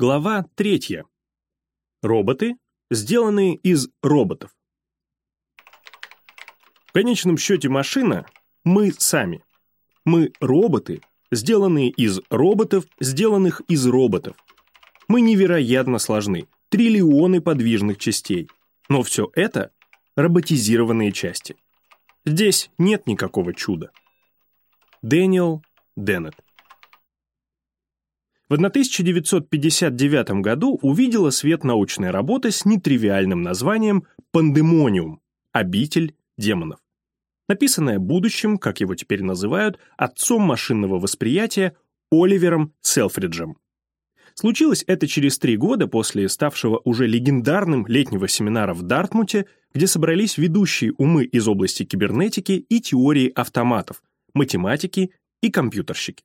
Глава третья. Роботы, сделанные из роботов. В конечном счете машина – мы сами. Мы роботы, сделанные из роботов, сделанных из роботов. Мы невероятно сложны, триллионы подвижных частей. Но все это – роботизированные части. Здесь нет никакого чуда. Дэниел Деннет в 1959 году увидела свет научная работа с нетривиальным названием «Пандемониум. Обитель демонов», написанная будущим, как его теперь называют, отцом машинного восприятия Оливером Селфриджем. Случилось это через три года после ставшего уже легендарным летнего семинара в Дартмуте, где собрались ведущие умы из области кибернетики и теории автоматов, математики и компьютерщики.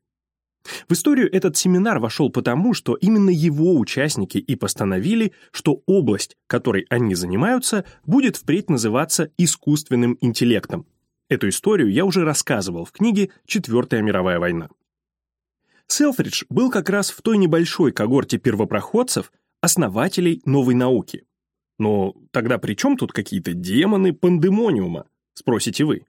В историю этот семинар вошел потому, что именно его участники и постановили, что область, которой они занимаются, будет впредь называться искусственным интеллектом. Эту историю я уже рассказывал в книге «Четвертая мировая война». Селфридж был как раз в той небольшой когорте первопроходцев, основателей новой науки. Но тогда при чем тут какие-то демоны пандемониума, спросите вы?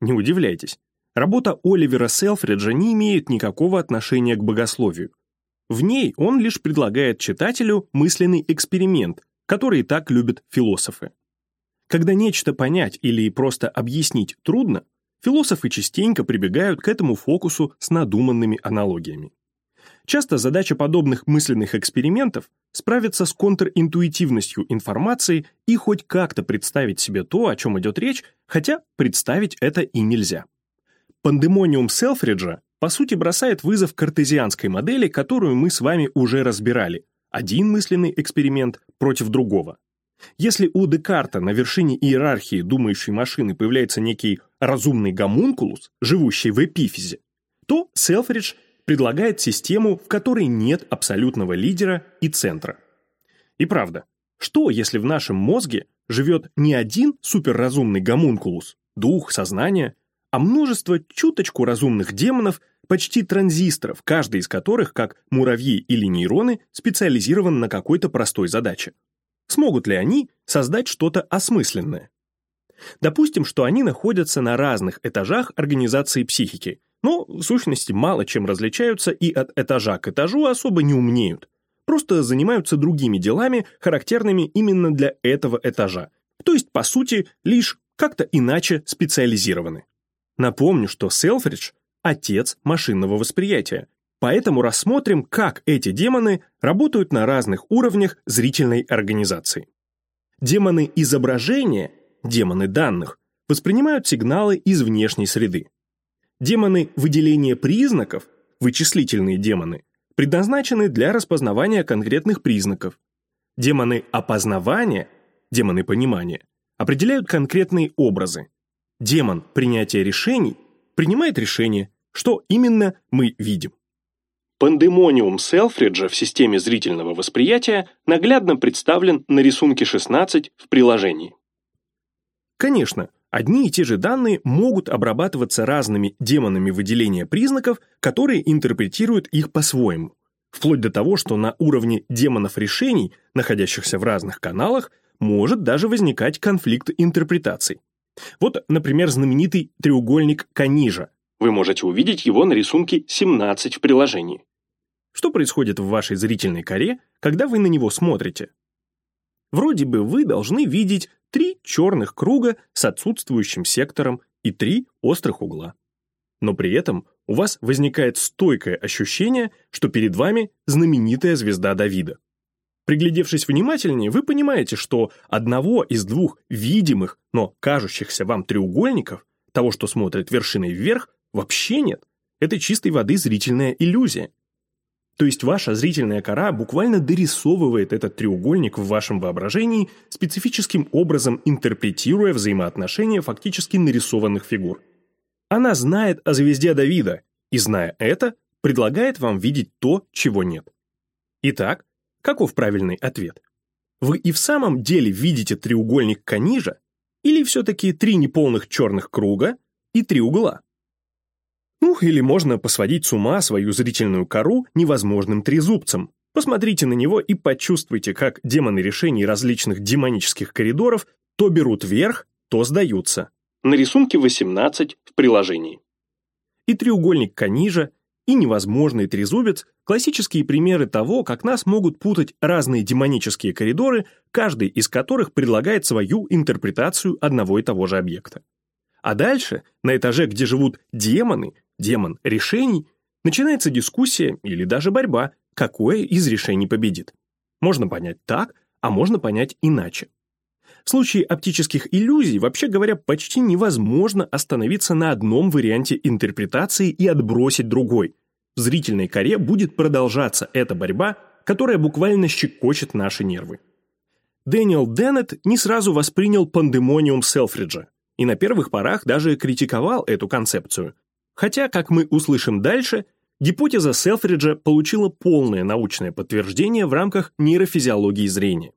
Не удивляйтесь. Работа Оливера Селфриджа не имеет никакого отношения к богословию. В ней он лишь предлагает читателю мысленный эксперимент, который так любят философы. Когда нечто понять или просто объяснить трудно, философы частенько прибегают к этому фокусу с надуманными аналогиями. Часто задача подобных мысленных экспериментов – справиться с контринтуитивностью информации и хоть как-то представить себе то, о чем идет речь, хотя представить это и нельзя. Пандемониум Селфриджа по сути бросает вызов картезианской модели, которую мы с вами уже разбирали. Один мысленный эксперимент против другого. Если у Декарта на вершине иерархии думающей машины появляется некий разумный гомункулус, живущий в эпифизе, то Селфридж предлагает систему, в которой нет абсолютного лидера и центра. И правда, что если в нашем мозге живет не один суперразумный гомункулус, дух, сознание, а множество чуточку разумных демонов, почти транзисторов, каждый из которых, как муравьи или нейроны, специализирован на какой-то простой задаче. Смогут ли они создать что-то осмысленное? Допустим, что они находятся на разных этажах организации психики, но в сущности мало чем различаются и от этажа к этажу особо не умнеют. Просто занимаются другими делами, характерными именно для этого этажа. То есть, по сути, лишь как-то иначе специализированы. Напомню, что Селфридж – отец машинного восприятия, поэтому рассмотрим, как эти демоны работают на разных уровнях зрительной организации. Демоны изображения, демоны данных, воспринимают сигналы из внешней среды. Демоны выделения признаков, вычислительные демоны, предназначены для распознавания конкретных признаков. Демоны опознавания, демоны понимания, определяют конкретные образы. Демон принятия решений принимает решение, что именно мы видим. Пандемониум Селфриджа в системе зрительного восприятия наглядно представлен на рисунке 16 в приложении. Конечно, одни и те же данные могут обрабатываться разными демонами выделения признаков, которые интерпретируют их по-своему, вплоть до того, что на уровне демонов решений, находящихся в разных каналах, может даже возникать конфликт интерпретаций. Вот, например, знаменитый треугольник Канижа. Вы можете увидеть его на рисунке 17 в приложении. Что происходит в вашей зрительной коре, когда вы на него смотрите? Вроде бы вы должны видеть три черных круга с отсутствующим сектором и три острых угла. Но при этом у вас возникает стойкое ощущение, что перед вами знаменитая звезда Давида. Приглядевшись внимательнее, вы понимаете, что одного из двух видимых, но кажущихся вам треугольников, того, что смотрит вершиной вверх, вообще нет. Это чистой воды зрительная иллюзия. То есть ваша зрительная кора буквально дорисовывает этот треугольник в вашем воображении, специфическим образом интерпретируя взаимоотношения фактически нарисованных фигур. Она знает о звезде Давида, и, зная это, предлагает вам видеть то, чего нет. Итак, Каков правильный ответ? Вы и в самом деле видите треугольник Канижа или все-таки три неполных черных круга и три угла? Ну, или можно посводить с ума свою зрительную кору невозможным трезубцем, Посмотрите на него и почувствуйте, как демоны решений различных демонических коридоров то берут верх, то сдаются. На рисунке 18 в приложении. И треугольник Канижа, и невозможный трезубец – классические примеры того, как нас могут путать разные демонические коридоры, каждый из которых предлагает свою интерпретацию одного и того же объекта. А дальше, на этаже, где живут демоны, демон решений, начинается дискуссия или даже борьба, какое из решений победит. Можно понять так, а можно понять иначе. В случае оптических иллюзий, вообще говоря, почти невозможно остановиться на одном варианте интерпретации и отбросить другой. В зрительной коре будет продолжаться эта борьба, которая буквально щекочет наши нервы. Дэниел Деннет не сразу воспринял пандемониум Селфриджа и на первых порах даже критиковал эту концепцию. Хотя, как мы услышим дальше, гипотеза Селфриджа получила полное научное подтверждение в рамках нейрофизиологии зрения.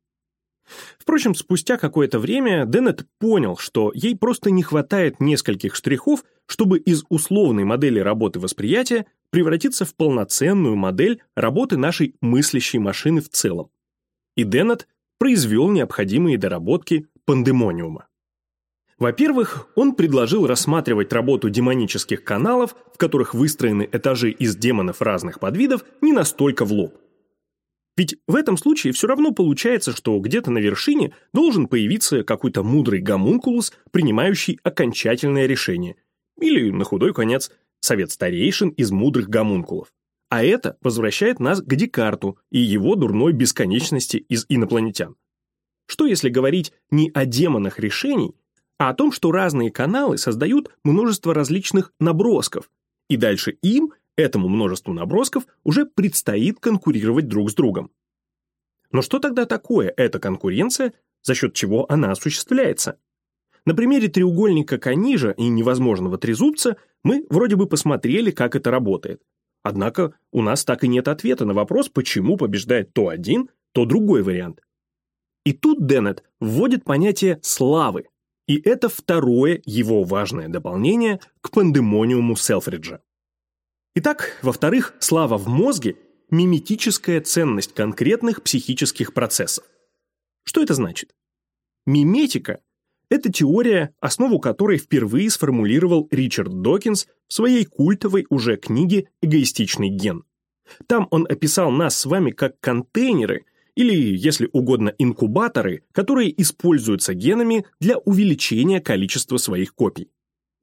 Впрочем, спустя какое-то время Деннет понял, что ей просто не хватает нескольких штрихов, чтобы из условной модели работы восприятия превратиться в полноценную модель работы нашей мыслящей машины в целом. И Деннет произвел необходимые доработки пандемониума. Во-первых, он предложил рассматривать работу демонических каналов, в которых выстроены этажи из демонов разных подвидов, не настолько в лоб. Ведь в этом случае все равно получается, что где-то на вершине должен появиться какой-то мудрый гомункулус, принимающий окончательное решение. Или, на худой конец, совет старейшин из мудрых гомункулов. А это возвращает нас к Декарту и его дурной бесконечности из инопланетян. Что если говорить не о демонах решений, а о том, что разные каналы создают множество различных набросков, и дальше им Этому множеству набросков уже предстоит конкурировать друг с другом. Но что тогда такое эта конкуренция, за счет чего она осуществляется? На примере треугольника Канижа и невозможного трезубца мы вроде бы посмотрели, как это работает. Однако у нас так и нет ответа на вопрос, почему побеждает то один, то другой вариант. И тут Деннет вводит понятие «славы», и это второе его важное дополнение к пандемониуму Селфриджа. Итак, во-вторых, слава в мозге – миметическая ценность конкретных психических процессов. Что это значит? Миметика – это теория, основу которой впервые сформулировал Ричард Докинс в своей культовой уже книге «Эгоистичный ген». Там он описал нас с вами как контейнеры или, если угодно, инкубаторы, которые используются генами для увеличения количества своих копий.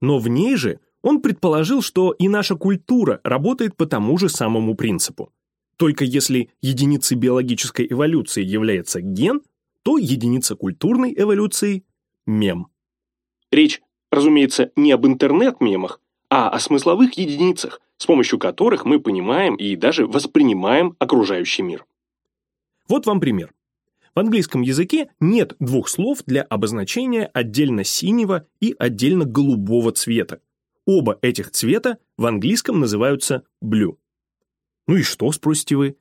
Но в ней же он предположил, что и наша культура работает по тому же самому принципу. Только если единицей биологической эволюции является ген, то единица культурной эволюции – мем. Речь, разумеется, не об интернет-мемах, а о смысловых единицах, с помощью которых мы понимаем и даже воспринимаем окружающий мир. Вот вам пример. В английском языке нет двух слов для обозначения отдельно синего и отдельно голубого цвета, Оба этих цвета в английском называются blue. Ну и что, спросите вы?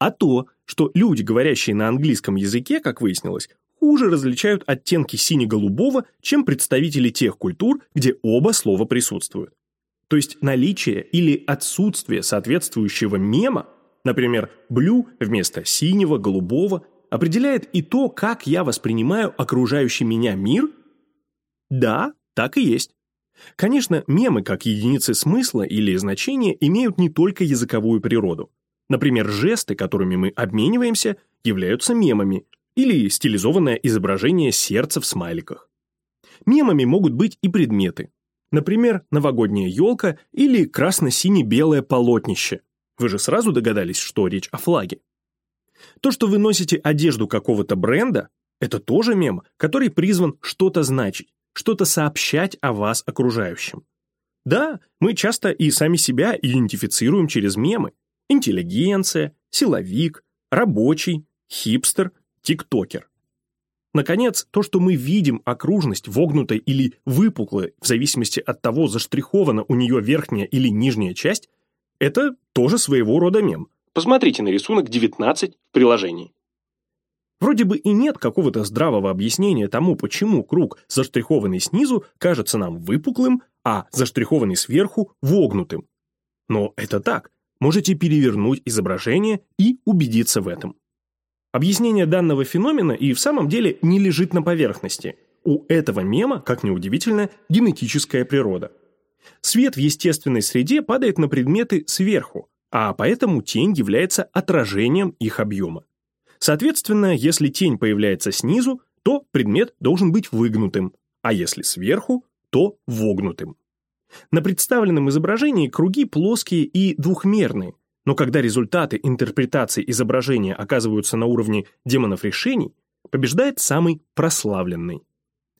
А то, что люди, говорящие на английском языке, как выяснилось, хуже различают оттенки сине-голубого, чем представители тех культур, где оба слова присутствуют. То есть наличие или отсутствие соответствующего мема, например, blue вместо синего, голубого, определяет и то, как я воспринимаю окружающий меня мир? Да, так и есть. Конечно, мемы как единицы смысла или значения имеют не только языковую природу. Например, жесты, которыми мы обмениваемся, являются мемами, или стилизованное изображение сердца в смайликах. Мемами могут быть и предметы. Например, новогодняя елка или красно-сине-белое полотнище. Вы же сразу догадались, что речь о флаге. То, что вы носите одежду какого-то бренда, это тоже мем, который призван что-то значить что-то сообщать о вас окружающим. Да, мы часто и сами себя идентифицируем через мемы. Интеллигенция, силовик, рабочий, хипстер, тиктокер. Наконец, то, что мы видим окружность вогнутой или выпуклой, в зависимости от того, заштрихована у нее верхняя или нижняя часть, это тоже своего рода мем. Посмотрите на рисунок 19 в приложении. Вроде бы и нет какого-то здравого объяснения тому, почему круг, заштрихованный снизу, кажется нам выпуклым, а заштрихованный сверху – вогнутым. Но это так. можете перевернуть изображение и убедиться в этом. Объяснение данного феномена и в самом деле не лежит на поверхности. У этого мема, как ни удивительно, генетическая природа. Свет в естественной среде падает на предметы сверху, а поэтому тень является отражением их объема. Соответственно, если тень появляется снизу, то предмет должен быть выгнутым, а если сверху, то вогнутым. На представленном изображении круги плоские и двухмерные, но когда результаты интерпретации изображения оказываются на уровне демонов решений, побеждает самый прославленный.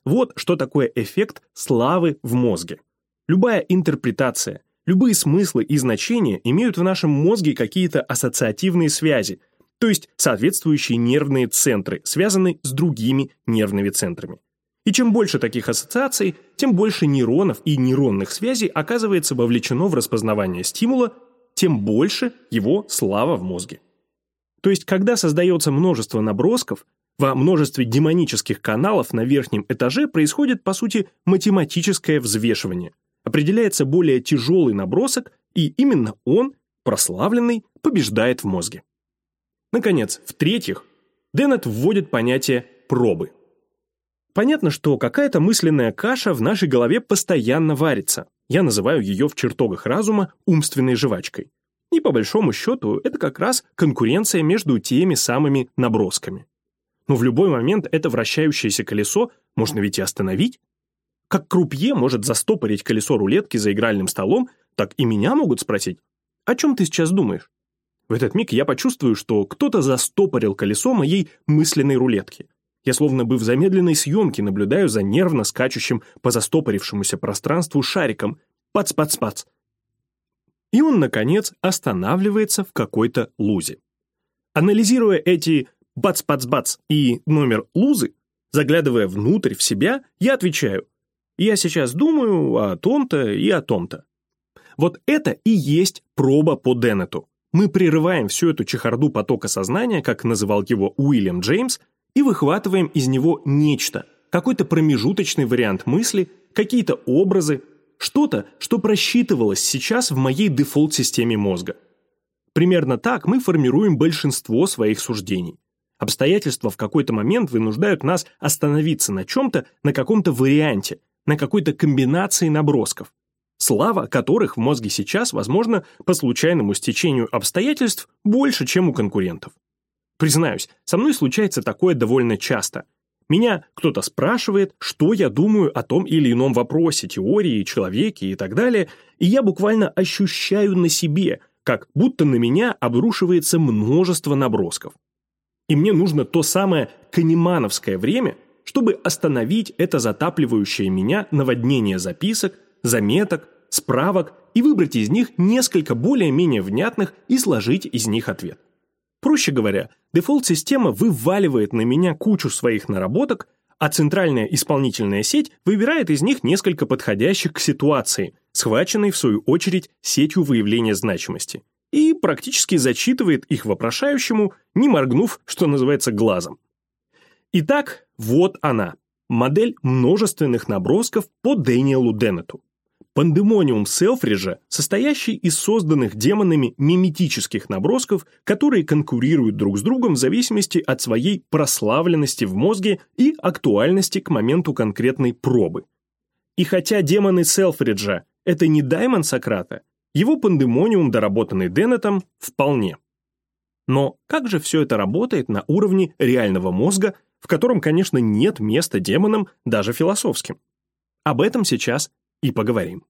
Вот что такое эффект славы в мозге. Любая интерпретация, любые смыслы и значения имеют в нашем мозге какие-то ассоциативные связи, то есть соответствующие нервные центры, связанные с другими нервными центрами. И чем больше таких ассоциаций, тем больше нейронов и нейронных связей оказывается вовлечено в распознавание стимула, тем больше его слава в мозге. То есть, когда создается множество набросков, во множестве демонических каналов на верхнем этаже происходит, по сути, математическое взвешивание. Определяется более тяжелый набросок, и именно он, прославленный, побеждает в мозге. Наконец, в-третьих, Деннет вводит понятие «пробы». Понятно, что какая-то мысленная каша в нашей голове постоянно варится. Я называю ее в чертогах разума умственной жвачкой. И по большому счету это как раз конкуренция между теми самыми набросками. Но в любой момент это вращающееся колесо можно ведь и остановить. Как крупье может застопорить колесо рулетки за игральным столом, так и меня могут спросить, о чем ты сейчас думаешь? В этот миг я почувствую, что кто-то застопорил колесо моей мысленной рулетки. Я словно бы в замедленной съемке наблюдаю за нервно скачущим по застопорившемуся пространству шариком. Пац-пац-пац. И он, наконец, останавливается в какой-то лузе. Анализируя эти бац-бац-бац и номер лузы, заглядывая внутрь в себя, я отвечаю, я сейчас думаю о том-то и о том-то. Вот это и есть проба по Деннету. Мы прерываем всю эту чехарду потока сознания, как называл его Уильям Джеймс, и выхватываем из него нечто, какой-то промежуточный вариант мысли, какие-то образы, что-то, что просчитывалось сейчас в моей дефолт-системе мозга. Примерно так мы формируем большинство своих суждений. Обстоятельства в какой-то момент вынуждают нас остановиться на чем-то, на каком-то варианте, на какой-то комбинации набросков, слава которых в мозге сейчас, возможно, по случайному стечению обстоятельств больше, чем у конкурентов. Признаюсь, со мной случается такое довольно часто. Меня кто-то спрашивает, что я думаю о том или ином вопросе, теории, человеке и так далее, и я буквально ощущаю на себе, как будто на меня обрушивается множество набросков. И мне нужно то самое канемановское время, чтобы остановить это затапливающее меня наводнение записок, заметок, справок и выбрать из них несколько более-менее внятных и сложить из них ответ. Проще говоря, дефолт-система вываливает на меня кучу своих наработок, а центральная исполнительная сеть выбирает из них несколько подходящих к ситуации, схваченной в свою очередь сетью выявления значимости, и практически зачитывает их вопрошающему, не моргнув, что называется, глазом. Итак, вот она, модель множественных набросков по Дэниелу Деннету. Пандемониум Селфриджа, состоящий из созданных демонами миметических набросков, которые конкурируют друг с другом в зависимости от своей прославленности в мозге и актуальности к моменту конкретной пробы. И хотя демоны Селфриджа – это не даймон Сократа, его пандемониум, доработанный Деннетом, вполне. Но как же все это работает на уровне реального мозга, в котором, конечно, нет места демонам даже философским? Об этом сейчас и поговорим.